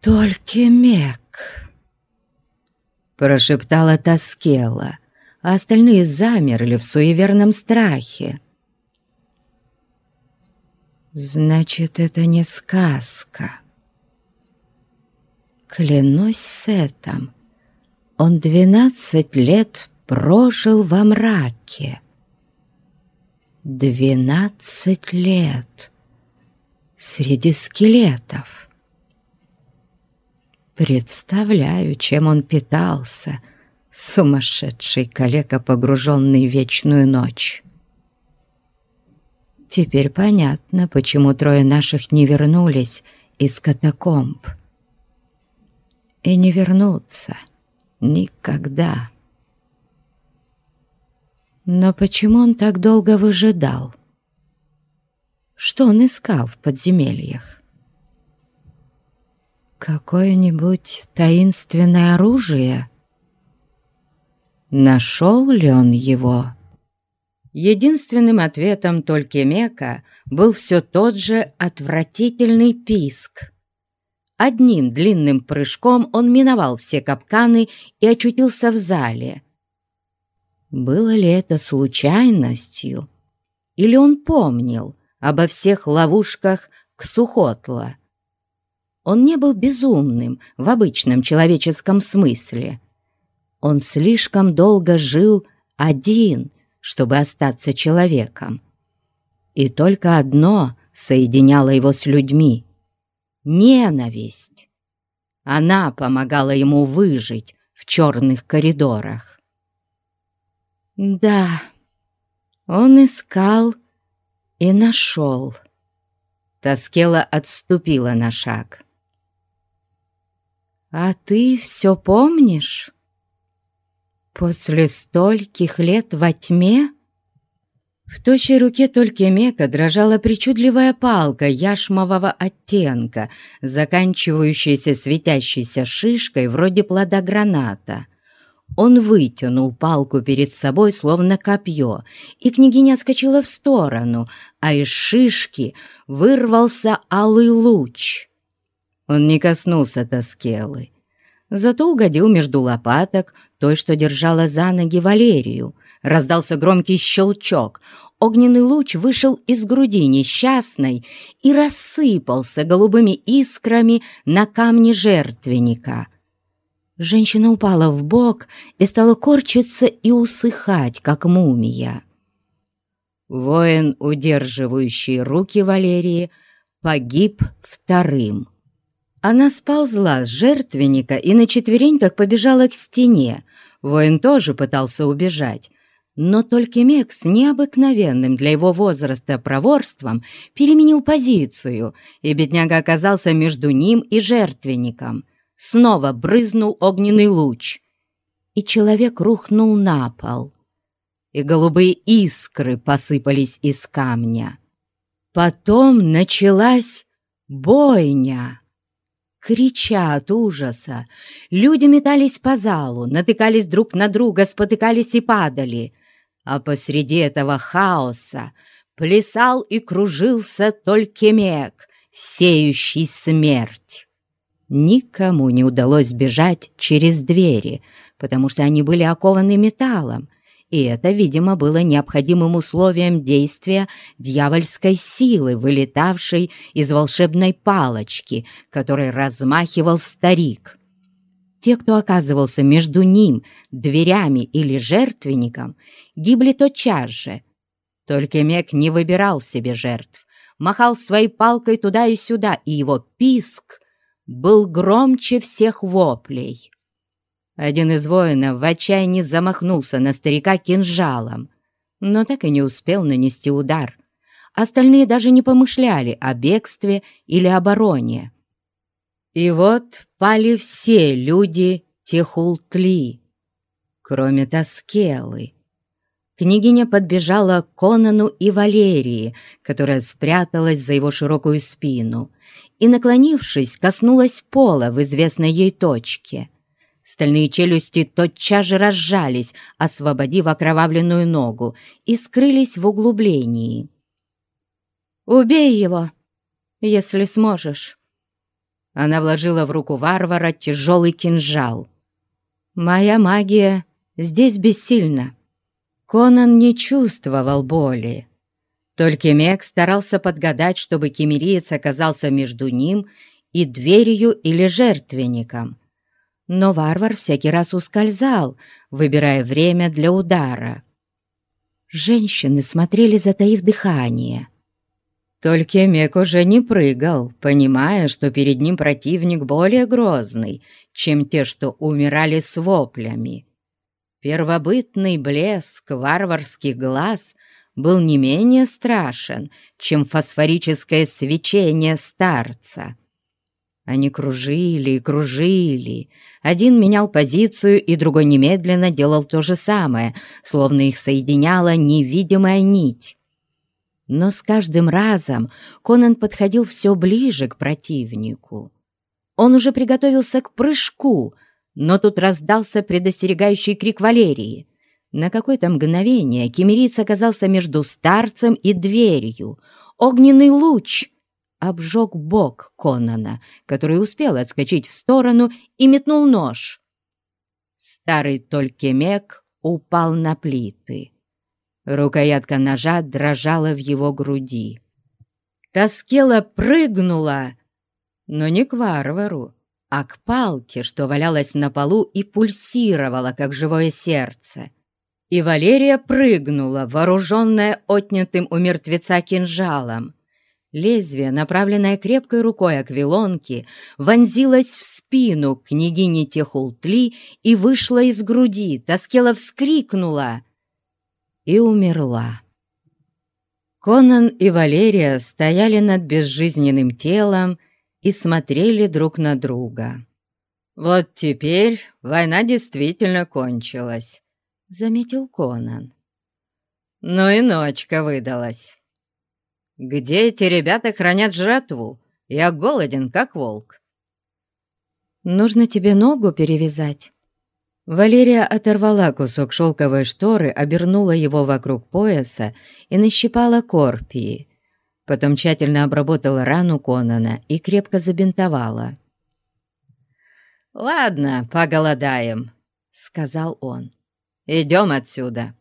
«Только Мек!» Прошептала Таскела, а остальные замерли в суеверном страхе. «Значит, это не сказка!» Клянусь Сетом, он двенадцать лет прожил во мраке. Двенадцать лет среди скелетов. Представляю, чем он питался, сумасшедший калека, погруженный в вечную ночь. Теперь понятно, почему трое наших не вернулись из катакомб. И не вернутся никогда. Но почему он так долго выжидал? Что он искал в подземельях? Какое-нибудь таинственное оружие? Нашел ли он его? Единственным ответом Толькемека был все тот же отвратительный писк. Одним длинным прыжком он миновал все капканы и очутился в зале. Было ли это случайностью? Или он помнил обо всех ловушках Ксухотла? Он не был безумным в обычном человеческом смысле. Он слишком долго жил один, чтобы остаться человеком. И только одно соединяло его с людьми — ненависть. Она помогала ему выжить в черных коридорах. Да, он искал и нашел. Таскела отступила на шаг. «А ты все помнишь? После стольких лет во тьме?» В тощей руке только Мека дрожала причудливая палка яшмового оттенка, заканчивающаяся светящейся шишкой вроде плода граната. Он вытянул палку перед собой, словно копье, и княгиня скочила в сторону, а из шишки вырвался алый луч. Он не коснулся Тоскелы, зато угодил между лопаток той, что держала за ноги Валерию. Раздался громкий щелчок. Огненный луч вышел из груди несчастной и рассыпался голубыми искрами на камне жертвенника. Женщина упала в бок и стала корчиться и усыхать, как мумия. Воин, удерживающий руки Валерии, погиб вторым. Она сползла с жертвенника и на четвереньках побежала к стене. Воин тоже пытался убежать, но только Мекс с необыкновенным для его возраста проворством переменил позицию, и бедняга оказался между ним и жертвенником. Снова брызнул огненный луч, и человек рухнул на пол, и голубые искры посыпались из камня. Потом началась бойня. Крича от ужаса, люди метались по залу, натыкались друг на друга, спотыкались и падали. А посреди этого хаоса плясал и кружился только мег, сеющий смерть. Никому не удалось бежать через двери, потому что они были окованы металлом, и это, видимо, было необходимым условием действия дьявольской силы, вылетавшей из волшебной палочки, которой размахивал старик. Те, кто оказывался между ним, дверями или жертвенником, гибли тотчас же. Только Мек не выбирал себе жертв, махал своей палкой туда и сюда, и его писк был громче всех воплей. Один из воинов в отчаянии замахнулся на старика кинжалом, но так и не успел нанести удар. Остальные даже не помышляли о бегстве или обороне. И вот пали все люди Техултли, кроме Таскелы. Княгиня подбежала к Конану и Валерии, которая спряталась за его широкую спину, и, наклонившись, коснулась пола в известной ей точке — Стальные челюсти тотчас же разжались, освободив окровавленную ногу, и скрылись в углублении. «Убей его, если сможешь. Она вложила в руку варвара тяжелый кинжал. «Моя магия здесь бессильна». Конан не чувствовал боли. Только Мег старался подгадать, чтобы кемериец оказался между ним и дверью или жертвенником. Но варвар всякий раз ускользал, выбирая время для удара. Женщины смотрели, затаив дыхание. Только Мек уже не прыгал, понимая, что перед ним противник более грозный, чем те, что умирали с воплями. Первобытный блеск варварских глаз был не менее страшен, чем фосфорическое свечение старца. Они кружили и кружили. Один менял позицию, и другой немедленно делал то же самое, словно их соединяла невидимая нить. Но с каждым разом Конан подходил все ближе к противнику. Он уже приготовился к прыжку, но тут раздался предостерегающий крик Валерии. На какое-то мгновение кемериц оказался между старцем и дверью. Огненный луч обжег бок Конана, который успел отскочить в сторону и метнул нож. Старый Толькемек упал на плиты. Рукоятка ножа дрожала в его груди. Тоскела прыгнула, но не к варвару, а к палке, что валялась на полу и пульсировала, как живое сердце. И Валерия прыгнула, вооруженная отнятым у мертвеца кинжалом. Лезвие, направленное крепкой рукой аквилонки, вонзилось в спину княгини Техултли и вышло из груди. Тоскела вскрикнула — и умерла. Конан и Валерия стояли над безжизненным телом и смотрели друг на друга. «Вот теперь война действительно кончилась», — заметил Конан. «Ну и ночка выдалась. Где эти ребята хранят жратву? Я голоден, как волк». «Нужно тебе ногу перевязать», Валерия оторвала кусок шелковой шторы, обернула его вокруг пояса и нащипала корпии. Потом тщательно обработала рану Конана и крепко забинтовала. «Ладно, поголодаем», — сказал он. «Идем отсюда.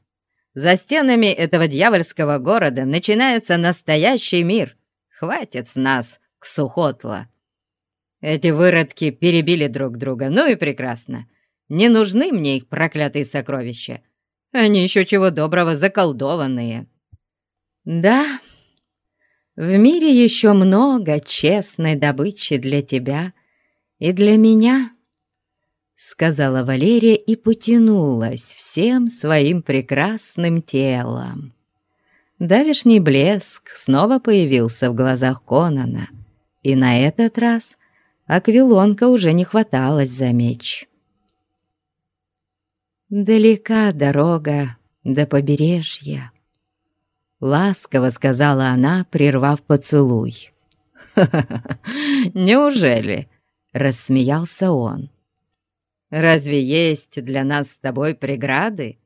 За стенами этого дьявольского города начинается настоящий мир. Хватит с нас, Ксухотла. Эти выродки перебили друг друга, ну и прекрасно. Не нужны мне их проклятые сокровища. Они еще чего доброго заколдованные. Да, в мире еще много честной добычи для тебя и для меня, сказала Валерия и потянулась всем своим прекрасным телом. Давишний блеск снова появился в глазах Конана, и на этот раз Аквилонка уже не хваталась за меч. «Далека дорога до побережья», — ласково сказала она, прервав поцелуй. неужели?» — рассмеялся он. «Разве есть для нас с тобой преграды?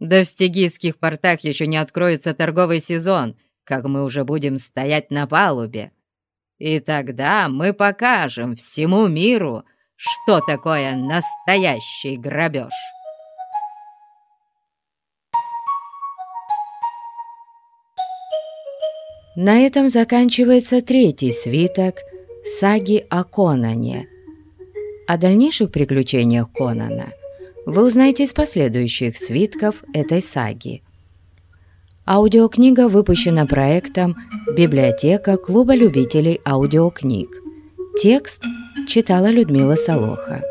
Да в стигийских портах еще не откроется торговый сезон, как мы уже будем стоять на палубе. И тогда мы покажем всему миру, что такое настоящий грабеж». На этом заканчивается третий свиток саги о Конане. О дальнейших приключениях Конана вы узнаете из последующих свитков этой саги. Аудиокнига выпущена проектом «Библиотека Клуба любителей аудиокниг». Текст читала Людмила Солоха.